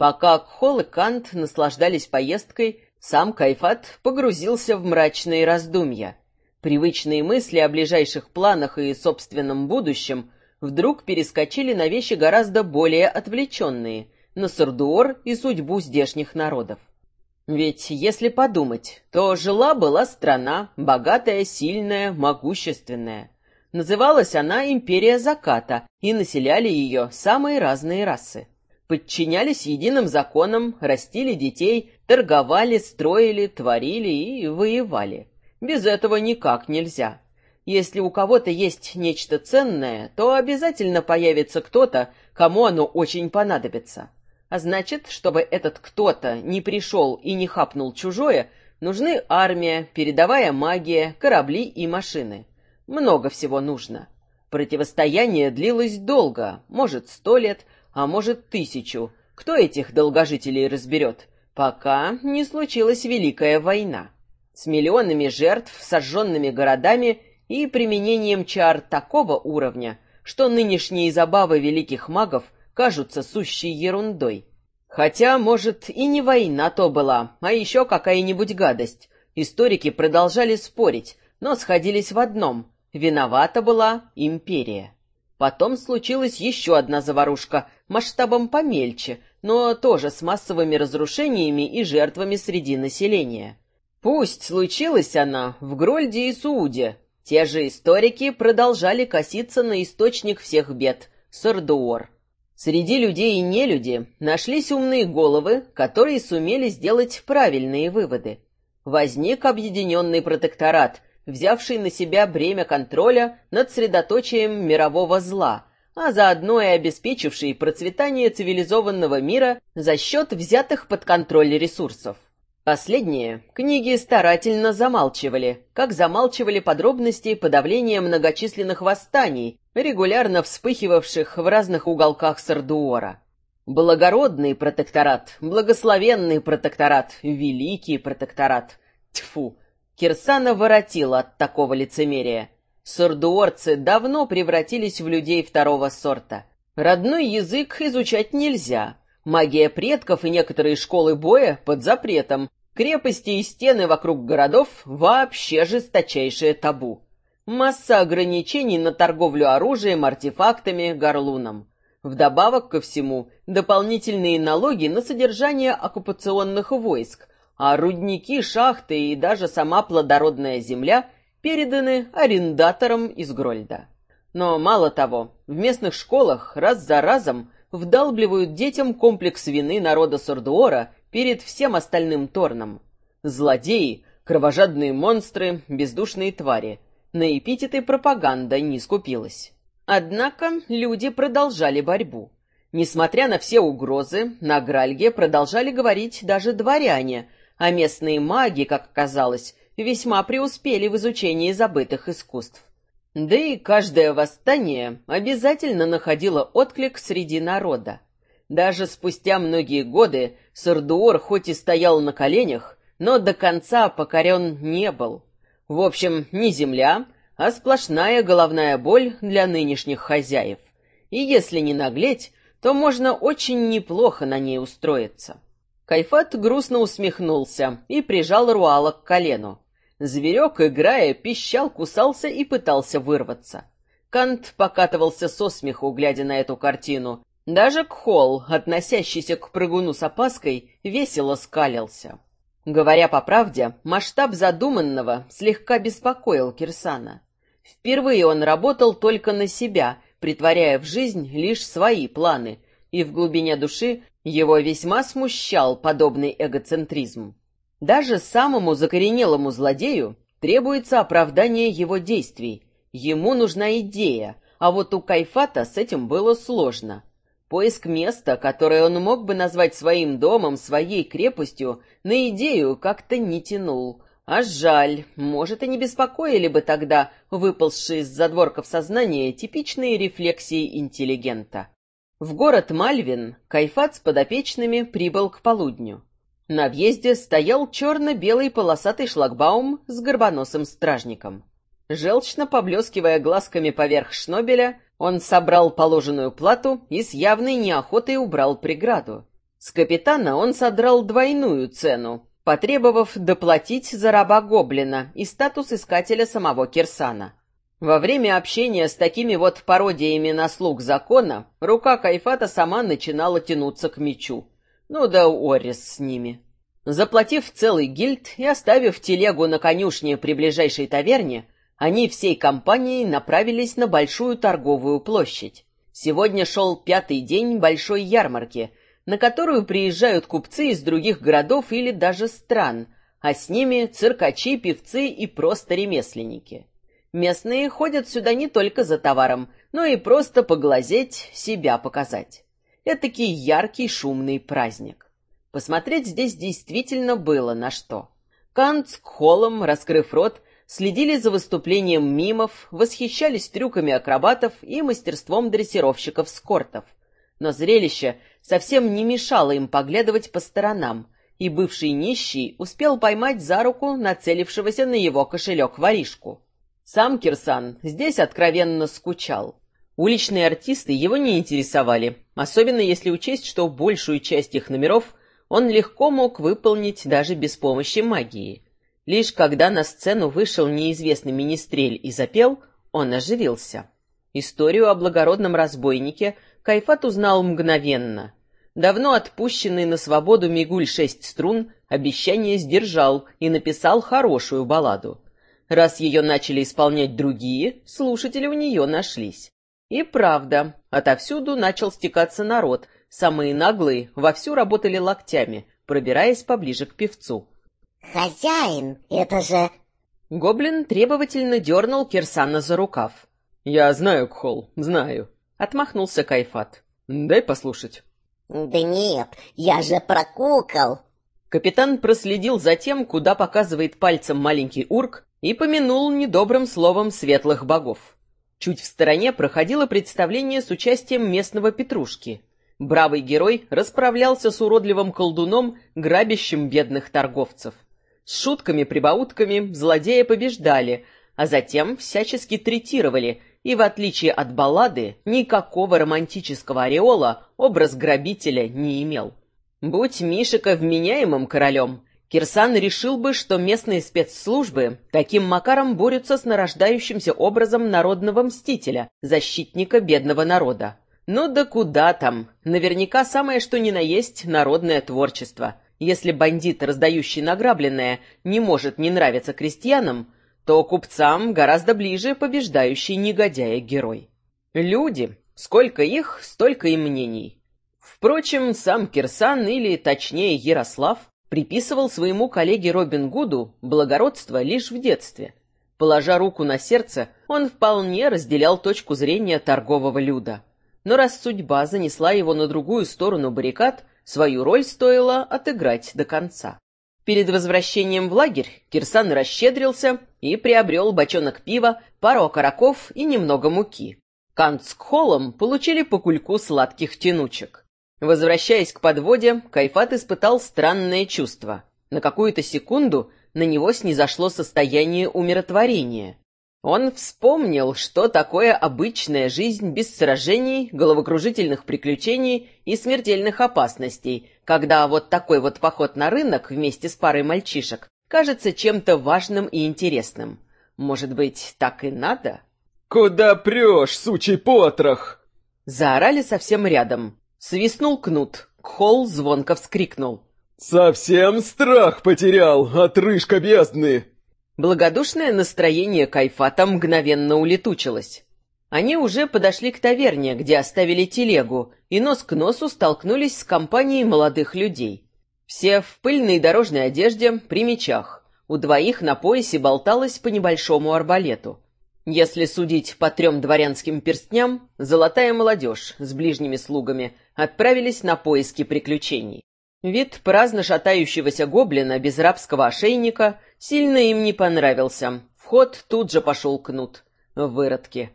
Пока Кхол и Кант наслаждались поездкой, сам Кайфат погрузился в мрачные раздумья. Привычные мысли о ближайших планах и собственном будущем вдруг перескочили на вещи гораздо более отвлеченные, на Сардуор и судьбу здешних народов. Ведь, если подумать, то жила-была страна, богатая, сильная, могущественная. Называлась она Империя Заката, и населяли ее самые разные расы. Подчинялись единым законам, растили детей, торговали, строили, творили и воевали. Без этого никак нельзя. Если у кого-то есть нечто ценное, то обязательно появится кто-то, кому оно очень понадобится. А значит, чтобы этот кто-то не пришел и не хапнул чужое, нужны армия, передовая магия, корабли и машины. Много всего нужно. Противостояние длилось долго, может, сто лет, а может, тысячу. Кто этих долгожителей разберет? Пока не случилась Великая война с миллионами жертв, сожженными городами и применением чар такого уровня, что нынешние забавы великих магов кажутся сущей ерундой. Хотя, может, и не война то была, а еще какая-нибудь гадость. Историки продолжали спорить, но сходились в одном — виновата была империя. Потом случилась еще одна заварушка, масштабом помельче, но тоже с массовыми разрушениями и жертвами среди населения. Пусть случилась она в Грольде и Сууде, те же историки продолжали коситься на источник всех бед — Сардуор. Среди людей и нелюди нашлись умные головы, которые сумели сделать правильные выводы. Возник объединенный протекторат, взявший на себя бремя контроля над средоточием мирового зла, а заодно и обеспечивший процветание цивилизованного мира за счет взятых под контроль ресурсов. Последние книги старательно замалчивали, как замалчивали подробности подавления многочисленных восстаний, регулярно вспыхивавших в разных уголках Сардуора. Благородный протекторат, благословенный протекторат, великий протекторат. Тьфу! Кирсана воротила от такого лицемерия. Сардуорцы давно превратились в людей второго сорта. Родной язык изучать нельзя. Магия предков и некоторые школы боя под запретом, Крепости и стены вокруг городов — вообще жесточайшее табу. Масса ограничений на торговлю оружием, артефактами, горлуном. Вдобавок ко всему, дополнительные налоги на содержание оккупационных войск, а рудники, шахты и даже сама плодородная земля переданы арендаторам из Грольда. Но мало того, в местных школах раз за разом вдалбливают детям комплекс вины народа Сордуора перед всем остальным Торном. Злодеи, кровожадные монстры, бездушные твари. На эпитеты пропаганда не скупилась. Однако люди продолжали борьбу. Несмотря на все угрозы, на Гральге продолжали говорить даже дворяне, а местные маги, как оказалось, весьма преуспели в изучении забытых искусств. Да и каждое восстание обязательно находило отклик среди народа. Даже спустя многие годы Сардуор хоть и стоял на коленях, но до конца покорен не был. В общем, не земля, а сплошная головная боль для нынешних хозяев. И если не наглеть, то можно очень неплохо на ней устроиться. Кайфат грустно усмехнулся и прижал Руала к колену. Зверек, играя, пищал, кусался и пытался вырваться. Кант покатывался со смеху, глядя на эту картину, даже Кхол, относящийся к прыгуну с опаской, весело скалился. Говоря по правде, масштаб задуманного слегка беспокоил Кирсана. Впервые он работал только на себя, притворяя в жизнь лишь свои планы, и в глубине души его весьма смущал подобный эгоцентризм. Даже самому закоренелому злодею требуется оправдание его действий. Ему нужна идея, а вот у Кайфата с этим было сложно — Поиск места, которое он мог бы назвать своим домом, своей крепостью, на идею как-то не тянул. А жаль, может, и не беспокоили бы тогда выползшие из задворков сознания типичные рефлексии интеллигента. В город Мальвин Кайфат с подопечными прибыл к полудню. На въезде стоял черно-белый полосатый шлагбаум с горбоносым стражником. Желчно поблескивая глазками поверх шнобеля, он собрал положенную плату и с явной неохотой убрал преграду. С капитана он содрал двойную цену, потребовав доплатить за раба-гоблина и статус искателя самого Кирсана. Во время общения с такими вот пародиями на слуг закона, рука Кайфата сама начинала тянуться к мечу. Ну да Орис с ними. Заплатив целый гильд и оставив телегу на конюшне при ближайшей таверне, они всей компанией направились на большую торговую площадь. Сегодня шел пятый день большой ярмарки, на которую приезжают купцы из других городов или даже стран, а с ними циркачи, певцы и просто ремесленники. Местные ходят сюда не только за товаром, но и просто поглазеть, себя показать. Этакий яркий шумный праздник. Посмотреть здесь действительно было на что. Кант с Кхолом, раскрыв рот, следили за выступлением мимов, восхищались трюками акробатов и мастерством дрессировщиков-скортов. Но зрелище совсем не мешало им поглядывать по сторонам, и бывший нищий успел поймать за руку нацелившегося на его кошелек воришку. Сам Кирсан здесь откровенно скучал. Уличные артисты его не интересовали, особенно если учесть, что большую часть их номеров он легко мог выполнить даже без помощи магии. Лишь когда на сцену вышел неизвестный министрель и запел, он оживился. Историю о благородном разбойнике Кайфат узнал мгновенно. Давно отпущенный на свободу Мигуль шесть струн обещание сдержал и написал хорошую балладу. Раз ее начали исполнять другие, слушатели у нее нашлись. И правда, отовсюду начал стекаться народ, самые наглые вовсю работали локтями, пробираясь поближе к певцу. «Хозяин, это же...» Гоблин требовательно дернул Кирсана за рукав. «Я знаю, Кхол, знаю», — отмахнулся Кайфат. «Дай послушать». «Да нет, я же прокукал». Капитан проследил за тем, куда показывает пальцем маленький урк, и помянул недобрым словом светлых богов. Чуть в стороне проходило представление с участием местного Петрушки. Бравый герой расправлялся с уродливым колдуном, грабящим бедных торговцев. С шутками-прибаутками злодея побеждали, а затем всячески третировали, и, в отличие от баллады, никакого романтического ореола образ грабителя не имел. Будь Мишика вменяемым королем, Кирсан решил бы, что местные спецслужбы таким макаром борются с нарождающимся образом народного мстителя, защитника бедного народа. Ну да куда там? Наверняка самое что ни на есть народное творчество. Если бандит, раздающий награбленное, не может не нравиться крестьянам, то купцам гораздо ближе побеждающий негодяя-герой. Люди. Сколько их, столько и мнений. Впрочем, сам Кирсан, или точнее Ярослав, приписывал своему коллеге Робин Гуду благородство лишь в детстве. Положа руку на сердце, он вполне разделял точку зрения торгового люда. Но раз судьба занесла его на другую сторону баррикад, свою роль стоило отыграть до конца. Перед возвращением в лагерь Кирсан расщедрился и приобрел бочонок пива, пару окороков и немного муки. Кант с Кхолом получили по кульку сладких тянучек. Возвращаясь к подводе, Кайфат испытал странное чувство. На какую-то секунду на него снизошло состояние умиротворения. Он вспомнил, что такое обычная жизнь без сражений, головокружительных приключений и смертельных опасностей, когда вот такой вот поход на рынок вместе с парой мальчишек кажется чем-то важным и интересным. Может быть, так и надо? «Куда прешь, сучий потрох?» Заорали совсем рядом. Свистнул кнут. Кхол звонко вскрикнул. «Совсем страх потерял, отрыжка бездны!» Благодушное настроение Кайфата мгновенно улетучилось. Они уже подошли к таверне, где оставили телегу, и нос к носу столкнулись с компанией молодых людей. Все в пыльной дорожной одежде, при мечах. У двоих на поясе болталось по небольшому арбалету. Если судить по трем дворянским перстням, золотая молодежь с ближними слугами отправились на поиски приключений. Вид праздно шатающегося гоблина без рабского ошейника сильно им не понравился. В ход тут же пошел кнут. Выродки.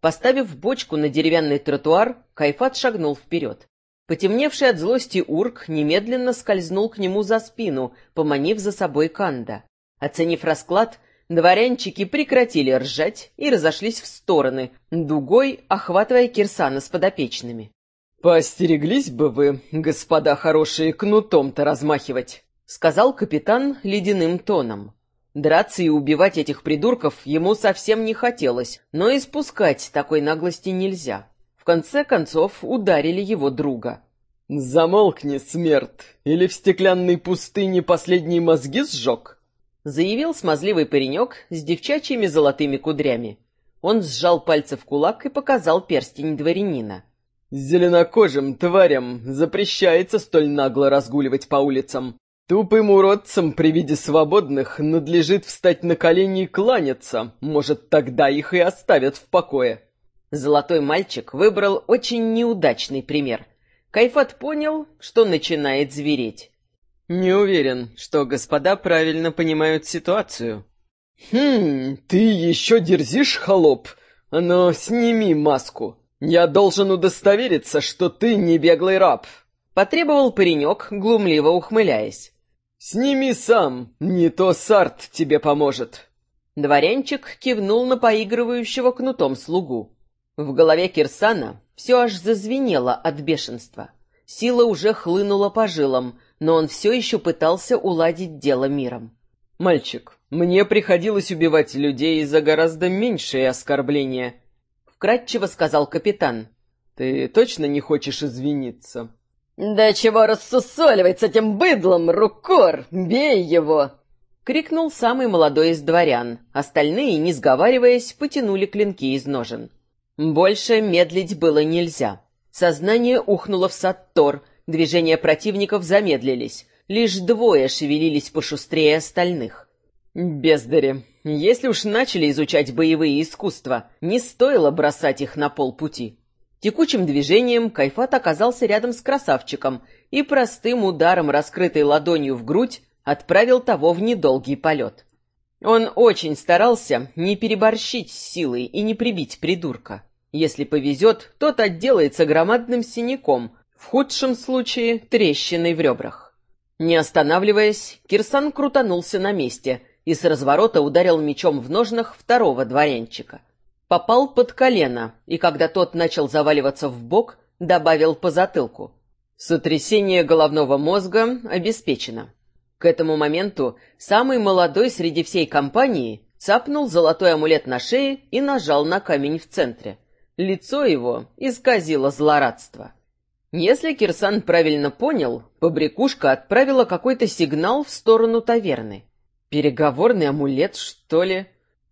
Поставив бочку на деревянный тротуар, Кайфат шагнул вперед. Потемневший от злости урк немедленно скользнул к нему за спину, поманив за собой Канда. Оценив расклад, Дворянчики прекратили ржать и разошлись в стороны, дугой охватывая Кирсана с подопечными. «Поостереглись бы вы, господа хорошие, кнутом-то размахивать», — сказал капитан ледяным тоном. Драться и убивать этих придурков ему совсем не хотелось, но и спускать такой наглости нельзя. В конце концов ударили его друга. «Замолкни, смерть, или в стеклянной пустыне последние мозги сжег?» Заявил смазливый паренек с девчачьими золотыми кудрями. Он сжал пальцы в кулак и показал перстень дворянина. «Зеленокожим тварям запрещается столь нагло разгуливать по улицам. Тупым уродцам при виде свободных надлежит встать на колени и кланяться. Может, тогда их и оставят в покое». Золотой мальчик выбрал очень неудачный пример — Кайфат понял, что начинает звереть. «Не уверен, что господа правильно понимают ситуацию». «Хм, ты еще дерзишь, холоп? Но сними маску. Я должен удостовериться, что ты не беглый раб», — потребовал паренек, глумливо ухмыляясь. «Сними сам, не то Сарт тебе поможет». Дворянчик кивнул на поигрывающего кнутом слугу. В голове Кирсана все аж зазвенело от бешенства. Сила уже хлынула по жилам, но он все еще пытался уладить дело миром. «Мальчик, мне приходилось убивать людей за гораздо меньшее оскорбление», — вкратчиво сказал капитан. «Ты точно не хочешь извиниться?» «Да чего рассусоливать с этим быдлом, Рукор? Бей его!» — крикнул самый молодой из дворян. Остальные, не сговариваясь, потянули клинки из ножен. Больше медлить было нельзя. Сознание ухнуло в Саттор, движения противников замедлились. Лишь двое шевелились пошустрее остальных. Бездари, если уж начали изучать боевые искусства, не стоило бросать их на полпути. Текучим движением Кайфат оказался рядом с красавчиком и простым ударом, раскрытой ладонью в грудь, отправил того в недолгий полет. Он очень старался не переборщить с силой и не прибить придурка. Если повезет, тот отделается громадным синяком, в худшем случае трещиной в ребрах. Не останавливаясь, Кирсан крутанулся на месте и с разворота ударил мечом в ножнах второго дворянчика. Попал под колено, и когда тот начал заваливаться в бок, добавил по затылку. Сотрясение головного мозга обеспечено. К этому моменту самый молодой среди всей компании цапнул золотой амулет на шее и нажал на камень в центре. Лицо его исказило злорадство. Если Кирсан правильно понял, побрякушка отправила какой-то сигнал в сторону таверны. Переговорный амулет, что ли?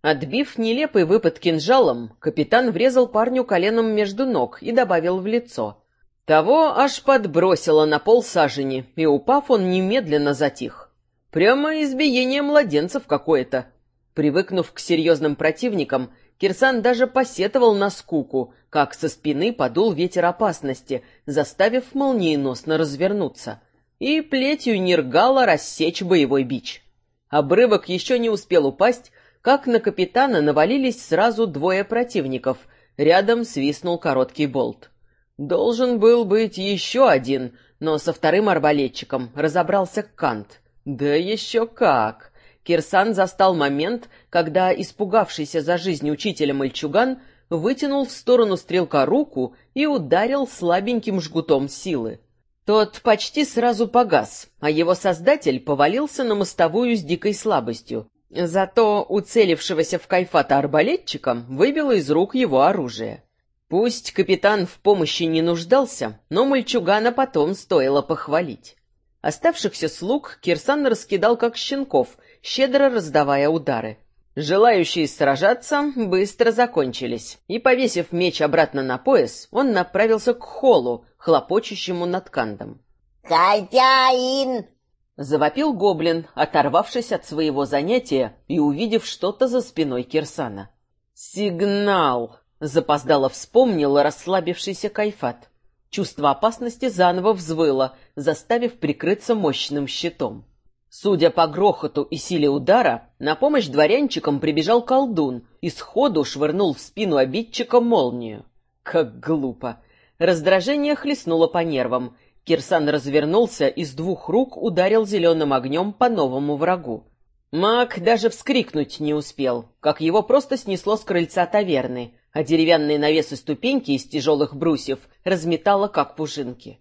Отбив нелепый выпад кинжалом, капитан врезал парню коленом между ног и добавил в лицо. Того аж подбросило на пол сажени, и, упав, он немедленно затих. Прямо избиение младенцев какое-то. Привыкнув к серьезным противникам, Кирсан даже посетовал на скуку, как со спины подул ветер опасности, заставив молниеносно развернуться, и плетью Нергала рассечь боевой бич. Обрывок еще не успел упасть, как на капитана навалились сразу двое противников, рядом свистнул короткий болт. Должен был быть еще один, но со вторым арбалетчиком разобрался Кант. Да еще как! Кирсан застал момент, когда испугавшийся за жизнь учителя мальчуган вытянул в сторону стрелка руку и ударил слабеньким жгутом силы. Тот почти сразу погас, а его создатель повалился на мостовую с дикой слабостью. Зато уцелившегося в кайфата арбалетчиком выбило из рук его оружие. Пусть капитан в помощи не нуждался, но мальчугана потом стоило похвалить. Оставшихся слуг Кирсан раскидал как щенков — щедро раздавая удары. Желающие сражаться быстро закончились, и, повесив меч обратно на пояс, он направился к холлу, хлопочущему над кандом. «Хозяин!» — завопил гоблин, оторвавшись от своего занятия и увидев что-то за спиной Кирсана. «Сигнал!» — запоздало вспомнил расслабившийся Кайфат. Чувство опасности заново взвыло, заставив прикрыться мощным щитом. Судя по грохоту и силе удара, на помощь дворянчикам прибежал колдун и сходу швырнул в спину обидчика молнию. Как глупо! Раздражение хлестнуло по нервам. Кирсан развернулся и с двух рук ударил зеленым огнем по новому врагу. Маг даже вскрикнуть не успел, как его просто снесло с крыльца таверны, а деревянные навесы ступеньки из тяжелых брусьев разметало, как пушинки.